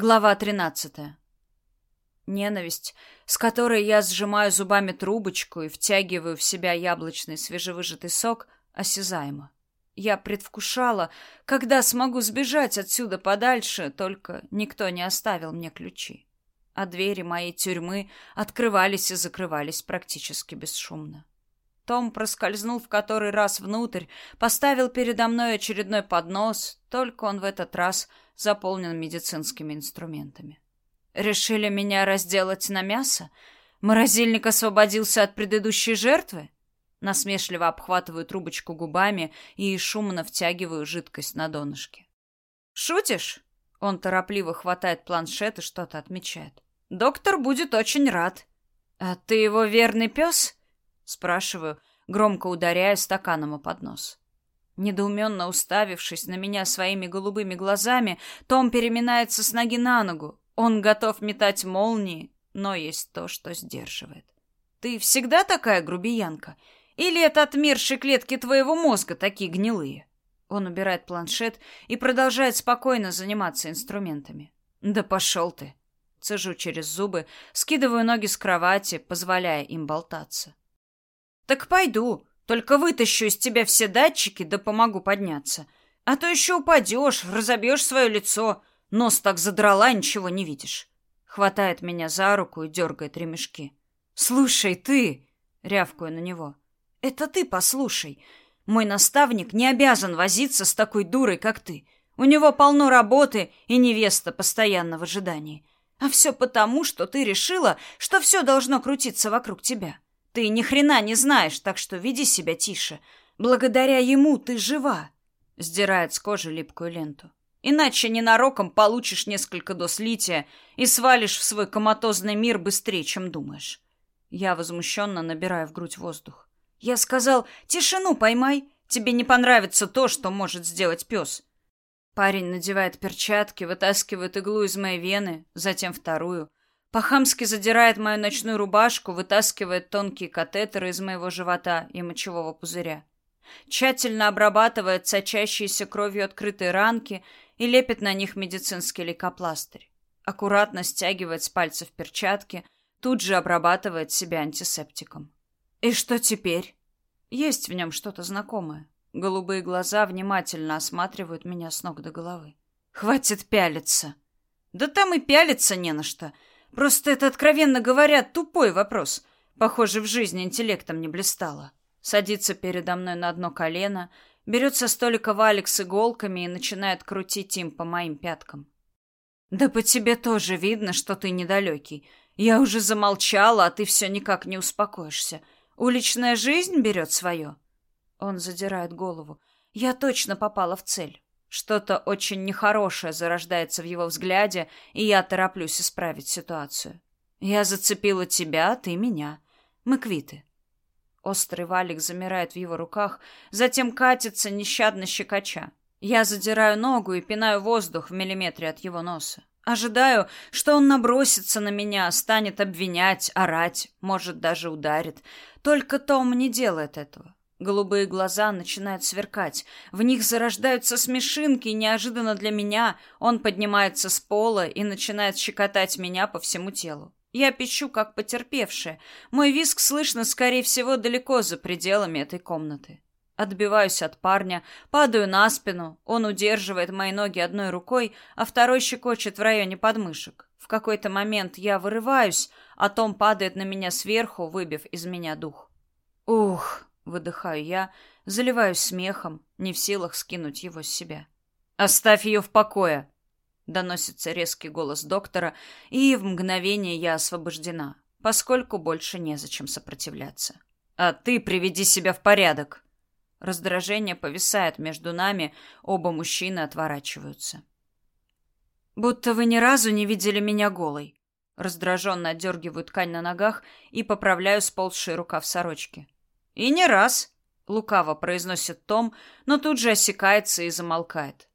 Глава 13. Ненависть, с которой я сжимаю зубами трубочку и втягиваю в себя яблочный свежевыжатый сок, осязаема. Я предвкушала, когда смогу сбежать отсюда подальше, только никто не оставил мне ключи. А двери моей тюрьмы открывались и закрывались практически бесшумно. Том проскользнул в который раз внутрь, поставил передо мной очередной поднос, только он в этот раз заполнен медицинскими инструментами. Решили меня разделать на мясо? Морозильник освободился от предыдущей жертвы? Насмешливо обхватываю трубочку губами и шумно втягиваю жидкость на донышке. «Шутишь?» Он торопливо хватает планшет и что-то отмечает. «Доктор будет очень рад». «А ты его верный пес?» Спрашиваю, громко ударяя стаканом о поднос. Недоуменно уставившись на меня своими голубыми глазами, Том переминается с ноги на ногу. Он готов метать молнии, но есть то, что сдерживает. «Ты всегда такая грубиянка? Или это отмершие клетки твоего мозга такие гнилые?» Он убирает планшет и продолжает спокойно заниматься инструментами. «Да пошел ты!» Цежу через зубы, скидываю ноги с кровати, позволяя им болтаться. Так пойду, только вытащу из тебя все датчики, да помогу подняться. А то еще упадешь, разобьешь свое лицо. Нос так задрала, ничего не видишь. Хватает меня за руку и дергает ремешки. Слушай, ты, рявкую на него. Это ты послушай. Мой наставник не обязан возиться с такой дурой, как ты. У него полно работы и невеста постоянно в ожидании. А все потому, что ты решила, что все должно крутиться вокруг тебя. Ты ни хрена не знаешь, так что веди себя тише. Благодаря ему ты жива. Сдирает с кожи липкую ленту. Иначе ненароком получишь несколько доз лития и свалишь в свой коматозный мир быстрее, чем думаешь. Я возмущенно набираю в грудь воздух. Я сказал, тишину поймай. Тебе не понравится то, что может сделать пес. Парень надевает перчатки, вытаскивает иглу из моей вены, затем вторую. По-хамски задирает мою ночную рубашку, вытаскивает тонкие катетеры из моего живота и мочевого пузыря. Тщательно обрабатывает сочащиеся кровью открытые ранки и лепит на них медицинский лейкопластырь. Аккуратно стягивает с пальцев перчатки, тут же обрабатывает себя антисептиком. И что теперь? Есть в нем что-то знакомое. Голубые глаза внимательно осматривают меня с ног до головы. Хватит пялиться. Да там и пялиться не на что. Просто это, откровенно говоря, тупой вопрос. Похоже, в жизни интеллектом не блистало. Садится передо мной на одно колено, берет со столика валик с иголками и начинает крутить им по моим пяткам. Да по тебе тоже видно, что ты недалекий. Я уже замолчала, а ты все никак не успокоишься. Уличная жизнь берет свое. Он задирает голову. Я точно попала в цель. Что-то очень нехорошее зарождается в его взгляде, и я тороплюсь исправить ситуацию. Я зацепила тебя, ты меня. Мы квиты. Острый валик замирает в его руках, затем катится нещадно щекоча. Я задираю ногу и пинаю воздух в миллиметре от его носа. Ожидаю, что он набросится на меня, станет обвинять, орать, может, даже ударит. Только Том не делает этого. Голубые глаза начинают сверкать. В них зарождаются смешинки, и неожиданно для меня он поднимается с пола и начинает щекотать меня по всему телу. Я пищу, как потерпевшая. Мой визг слышно, скорее всего, далеко за пределами этой комнаты. Отбиваюсь от парня, падаю на спину. Он удерживает мои ноги одной рукой, а второй щекочет в районе подмышек. В какой-то момент я вырываюсь, а Том падает на меня сверху, выбив из меня дух. Ух! Выдыхаю я, заливаюсь смехом, не в силах скинуть его с себя. «Оставь ее в покое!» Доносится резкий голос доктора, и в мгновение я освобождена, поскольку больше незачем сопротивляться. «А ты приведи себя в порядок!» Раздражение повисает между нами, оба мужчины отворачиваются. «Будто вы ни разу не видели меня голой!» Раздраженно отдергиваю ткань на ногах и поправляю сползший рукав сорочки. И не раз, лукаво произносит Том, но тут же осекается и замолкает.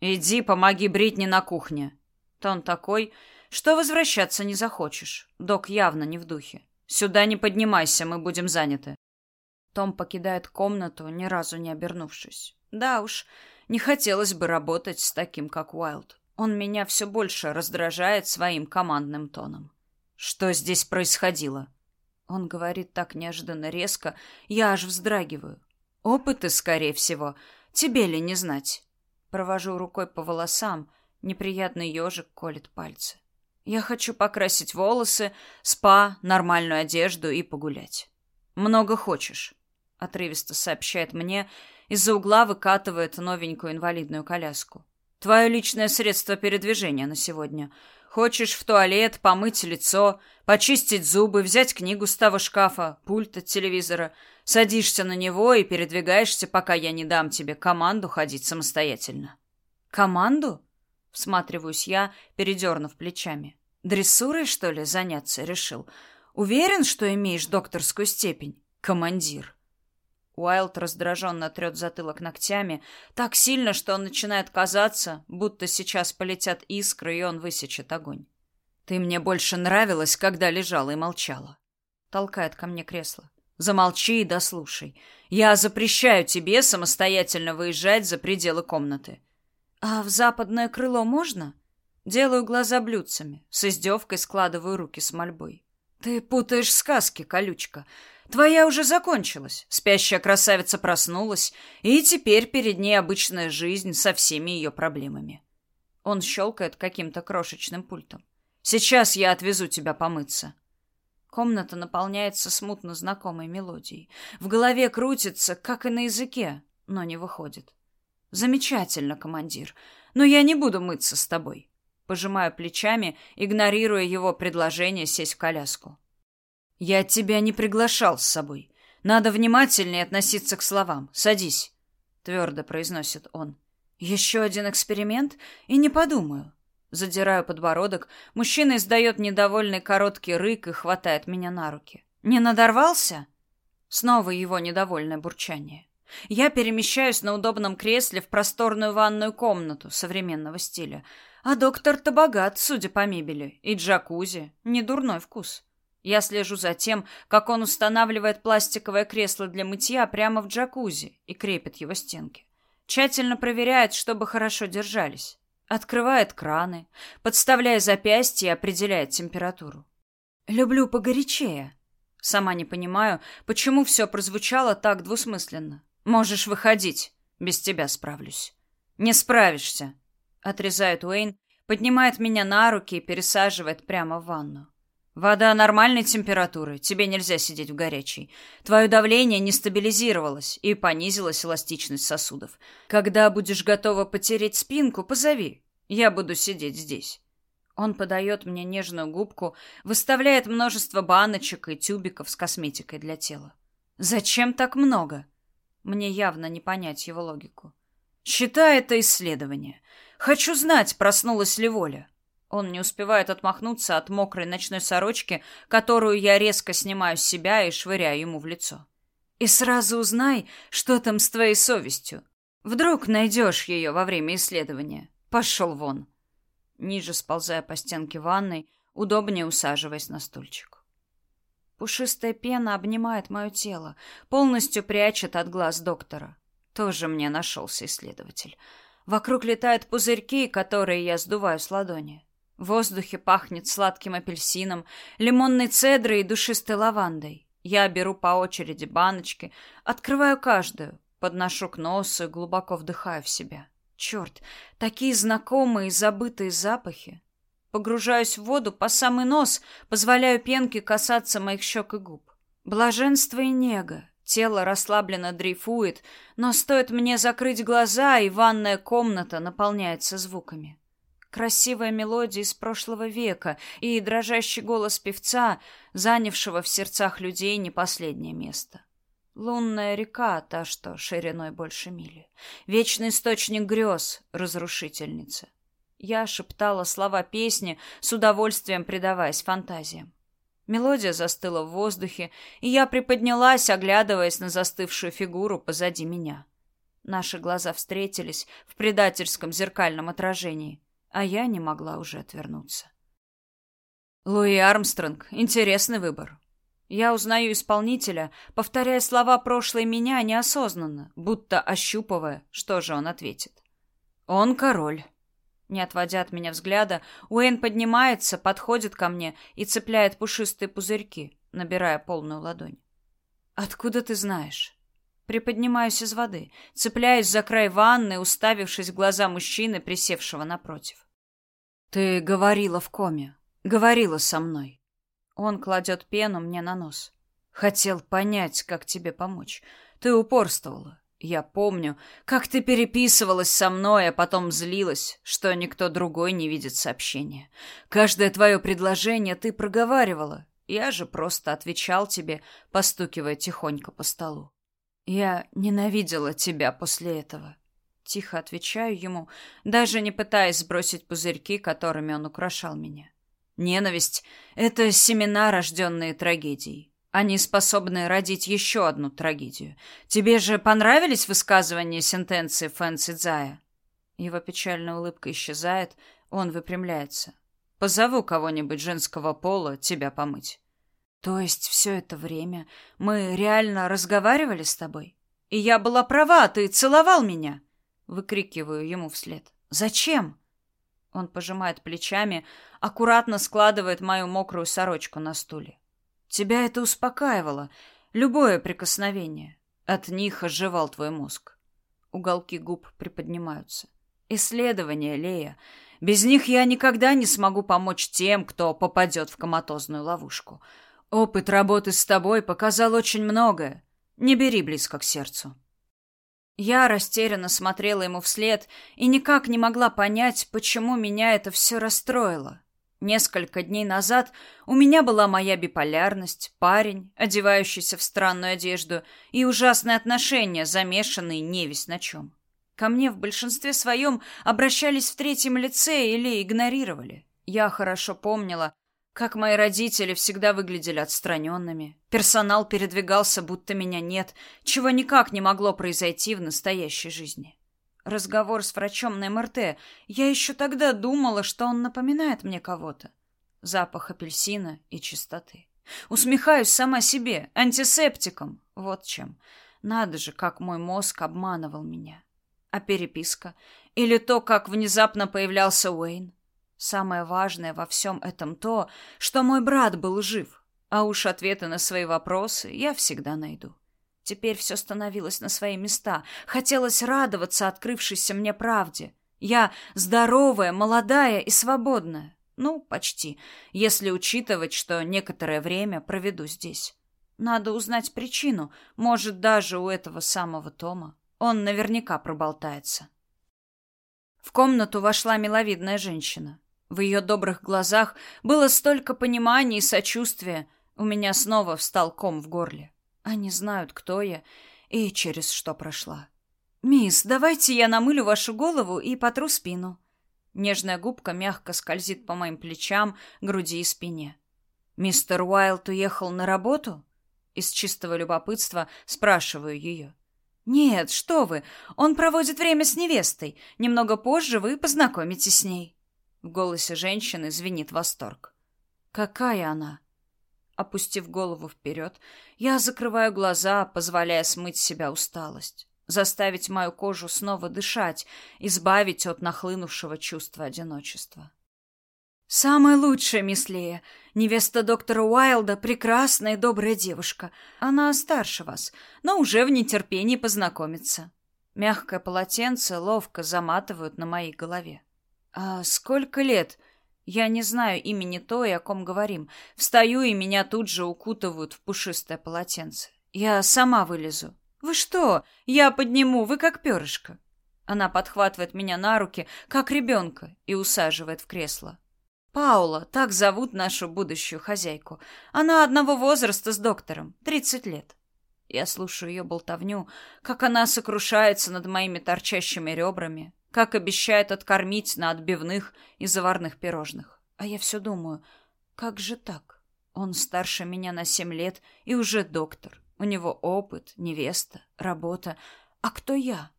Иди, помоги Бритни на кухне. Тон такой, что возвращаться не захочешь. Док явно не в духе. Сюда не поднимайся, мы будем заняты. Том покидает комнату, ни разу не обернувшись. Да уж, не хотелось бы работать с таким, как Уайлд. Он меня все больше раздражает своим командным тоном. Что здесь происходило? Он говорит так неожиданно резко, я аж вздрагиваю. Опыты, скорее всего, тебе ли не знать? Провожу рукой по волосам, неприятный ежик колет пальцы. Я хочу покрасить волосы, спа, нормальную одежду и погулять. Много хочешь, отрывисто сообщает мне, из-за угла выкатывает новенькую инвалидную коляску. Твое личное средство передвижения на сегодня. Хочешь в туалет, помыть лицо, почистить зубы, взять книгу с того шкафа, пульт от телевизора, садишься на него и передвигаешься, пока я не дам тебе команду ходить самостоятельно. Команду? Всматриваюсь я, передернув плечами. Дрессурой, что ли, заняться решил? Уверен, что имеешь докторскую степень? Командир. Уайлд раздраженно трет затылок ногтями, так сильно, что он начинает казаться, будто сейчас полетят искры, и он высечет огонь. «Ты мне больше нравилась, когда лежала и молчала». Толкает ко мне кресло. «Замолчи и дослушай. Я запрещаю тебе самостоятельно выезжать за пределы комнаты». «А в западное крыло можно?» Делаю глаза блюдцами, с издевкой складываю руки с мольбой. «Ты путаешь сказки, колючка. Твоя уже закончилась. Спящая красавица проснулась, и теперь перед ней обычная жизнь со всеми ее проблемами. Он щелкает каким-то крошечным пультом. Сейчас я отвезу тебя помыться. Комната наполняется смутно знакомой мелодией. В голове крутится, как и на языке, но не выходит. Замечательно, командир. Но я не буду мыться с тобой. Пожимаю плечами, игнорируя его предложение сесть в коляску. Я тебя не приглашал с собой. Надо внимательнее относиться к словам. Садись, твердо произносит он. Еще один эксперимент и не подумаю. Задираю подбородок, мужчина издает недовольный короткий рык и хватает меня на руки. Не надорвался? Снова его недовольное бурчание. Я перемещаюсь на удобном кресле в просторную ванную комнату современного стиля, а доктор-то богат, судя по мебели, и джакузи, не дурной вкус. Я слежу за тем, как он устанавливает пластиковое кресло для мытья прямо в джакузи и крепит его стенки. Тщательно проверяет, чтобы хорошо держались. Открывает краны, подставляя запястье и определяет температуру. Люблю погорячее. Сама не понимаю, почему все прозвучало так двусмысленно. Можешь выходить, без тебя справлюсь. Не справишься, отрезает Уэйн, поднимает меня на руки и пересаживает прямо в ванну. Вода нормальной температуры, тебе нельзя сидеть в горячей. Твое давление не стабилизировалось и понизилась эластичность сосудов. Когда будешь готова потереть спинку, позови. Я буду сидеть здесь. Он подает мне нежную губку, выставляет множество баночек и тюбиков с косметикой для тела. Зачем так много? Мне явно не понять его логику. Считай это исследование. Хочу знать, проснулась ли воля. Он не успевает отмахнуться от мокрой ночной сорочки, которую я резко снимаю с себя и швыряю ему в лицо. И сразу узнай, что там с твоей совестью. Вдруг найдешь ее во время исследования. Пошел вон. Ниже сползая по стенке ванной, удобнее усаживаясь на стульчик. Пушистая пена обнимает мое тело, полностью прячет от глаз доктора. Тоже мне нашелся исследователь. Вокруг летают пузырьки, которые я сдуваю с ладони. В воздухе пахнет сладким апельсином, лимонной цедрой и душистой лавандой. Я беру по очереди баночки, открываю каждую, подношу к носу и глубоко вдыхаю в себя. Черт, такие знакомые и забытые запахи. Погружаюсь в воду по самый нос, позволяю пенке касаться моих щек и губ. Блаженство и нега. Тело расслабленно дрейфует, но стоит мне закрыть глаза, и ванная комната наполняется звуками. Красивая мелодия из прошлого века и дрожащий голос певца, занявшего в сердцах людей не последнее место. Лунная река, та, что шириной больше мили. Вечный источник грез, разрушительница. Я шептала слова песни, с удовольствием предаваясь фантазиям. Мелодия застыла в воздухе, и я приподнялась, оглядываясь на застывшую фигуру позади меня. Наши глаза встретились в предательском зеркальном отражении а я не могла уже отвернуться. Луи Армстронг — интересный выбор. Я узнаю исполнителя, повторяя слова прошлой меня неосознанно, будто ощупывая, что же он ответит. Он король. Не отводя от меня взгляда, Уэйн поднимается, подходит ко мне и цепляет пушистые пузырьки, набирая полную ладонь. «Откуда ты знаешь?» Приподнимаюсь из воды, цепляюсь за край ванны, уставившись в глаза мужчины, присевшего напротив. «Ты говорила в коме. Говорила со мной». Он кладет пену мне на нос. «Хотел понять, как тебе помочь. Ты упорствовала. Я помню, как ты переписывалась со мной, а потом злилась, что никто другой не видит сообщения. Каждое твое предложение ты проговаривала. Я же просто отвечал тебе, постукивая тихонько по столу. Я ненавидела тебя после этого. Тихо отвечаю ему, даже не пытаясь сбросить пузырьки, которыми он украшал меня. Ненависть — это семена, рожденные трагедией. Они способны родить еще одну трагедию. Тебе же понравились высказывания сентенции Фэнси Цзая? Его печальная улыбка исчезает, он выпрямляется. Позову кого-нибудь женского пола тебя помыть. То есть все это время мы реально разговаривали с тобой? И я была права, ты целовал меня? Выкрикиваю ему вслед. Зачем? Он пожимает плечами, аккуратно складывает мою мокрую сорочку на стуле. Тебя это успокаивало, любое прикосновение. От них оживал твой мозг. Уголки губ приподнимаются. Исследования, Лея. Без них я никогда не смогу помочь тем, кто попадет в коматозную ловушку. Опыт работы с тобой показал очень многое. Не бери близко к сердцу. Я растерянно смотрела ему вслед и никак не могла понять, почему меня это все расстроило. Несколько дней назад у меня была моя биполярность, парень, одевающийся в странную одежду, и ужасные отношения, замешанные невесть на чем. Ко мне в большинстве своем обращались в третьем лице или игнорировали. Я хорошо помнила, как мои родители всегда выглядели отстраненными. Персонал передвигался, будто меня нет, чего никак не могло произойти в настоящей жизни. Разговор с врачом на МРТ. Я еще тогда думала, что он напоминает мне кого-то. Запах апельсина и чистоты. Усмехаюсь сама себе, антисептиком. Вот чем. Надо же, как мой мозг обманывал меня. А переписка? Или то, как внезапно появлялся Уэйн? Самое важное во всем этом то, что мой брат был жив. А уж ответы на свои вопросы я всегда найду. Теперь все становилось на свои места. Хотелось радоваться открывшейся мне правде. Я здоровая, молодая и свободная. Ну, почти, если учитывать, что некоторое время проведу здесь. Надо узнать причину. Может, даже у этого самого Тома. Он наверняка проболтается. В комнату вошла миловидная женщина. В ее добрых глазах было столько понимания и сочувствия. У меня снова встал ком в горле. Они знают, кто я и через что прошла. «Мисс, давайте я намылю вашу голову и потру спину». Нежная губка мягко скользит по моим плечам, груди и спине. «Мистер Уайлд уехал на работу?» Из чистого любопытства спрашиваю ее. «Нет, что вы, он проводит время с невестой. Немного позже вы познакомитесь с ней». В голосе женщины звенит восторг. «Какая она?» Опустив голову вперед, я закрываю глаза, позволяя смыть с себя усталость, заставить мою кожу снова дышать, избавить от нахлынувшего чувства одиночества. «Самая лучшая, мисс Лея. Невеста доктора Уайлда — прекрасная и добрая девушка. Она старше вас, но уже в нетерпении познакомиться». Мягкое полотенце ловко заматывают на моей голове. «А сколько лет?» Я не знаю имени той, о ком говорим. Встаю, и меня тут же укутывают в пушистое полотенце. Я сама вылезу. Вы что? Я подниму, вы как перышко. Она подхватывает меня на руки, как ребенка, и усаживает в кресло. Паула, так зовут нашу будущую хозяйку. Она одного возраста с доктором, тридцать лет. Я слушаю ее болтовню, как она сокрушается над моими торчащими ребрами, как обещает откормить на отбивных и заварных пирожных. А я все думаю, как же так? Он старше меня на семь лет и уже доктор. У него опыт, невеста, работа. А кто я?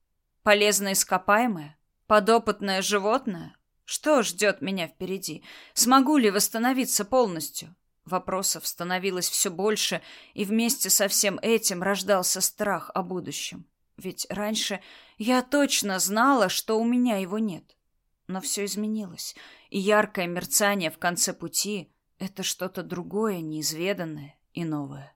Полезное ископаемое? Подопытное животное? Что ждет меня впереди? Смогу ли восстановиться полностью? Вопросов становилось все больше, и вместе со всем этим рождался страх о будущем. Ведь раньше я точно знала, что у меня его нет. Но все изменилось, и яркое мерцание в конце пути — это что-то другое, неизведанное и новое.